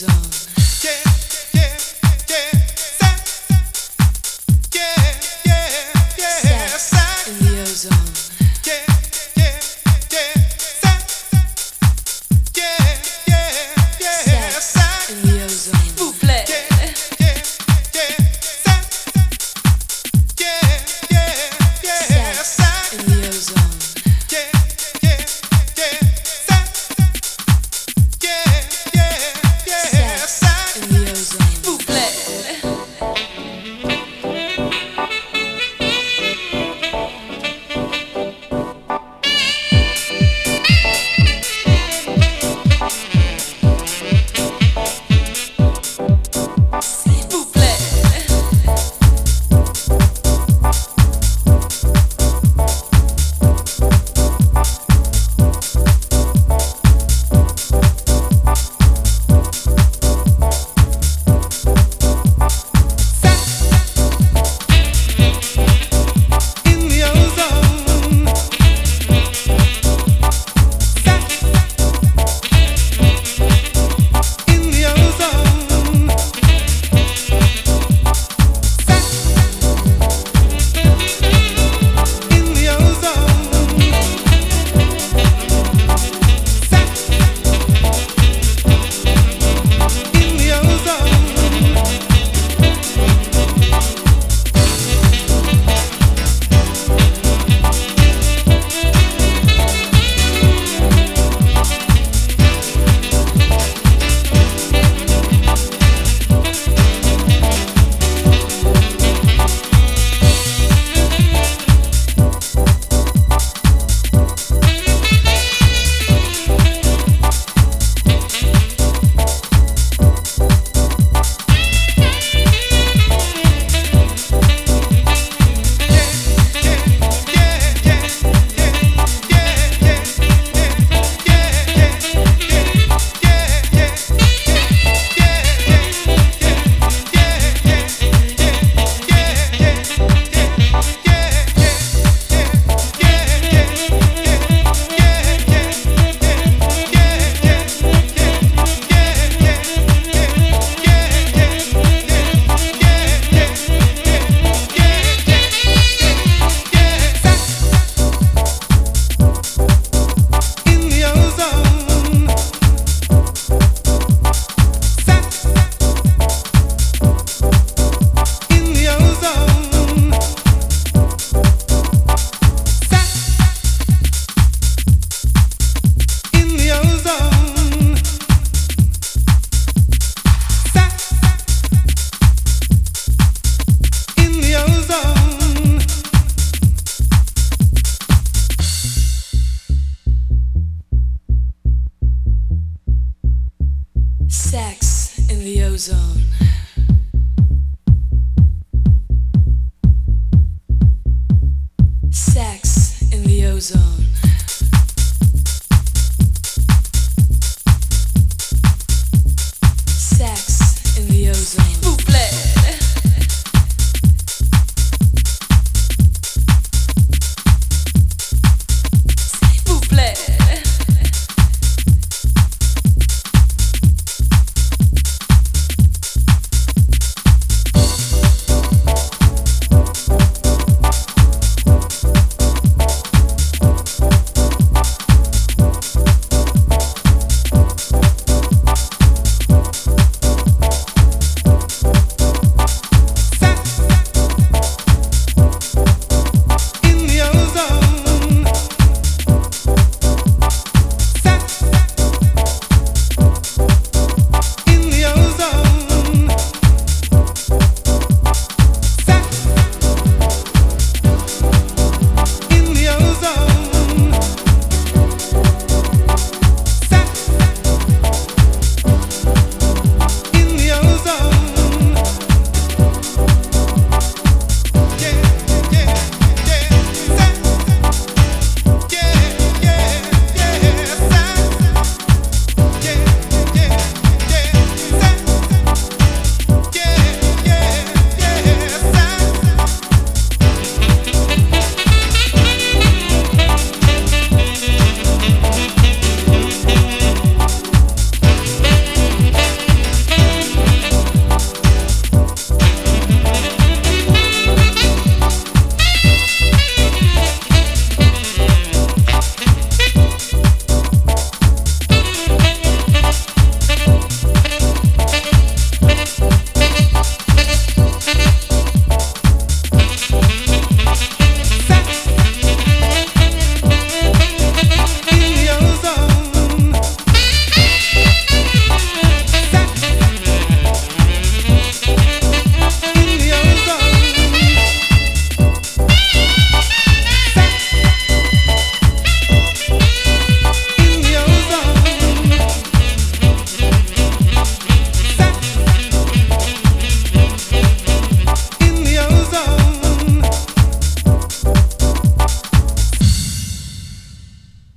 in the Sex in the ozone.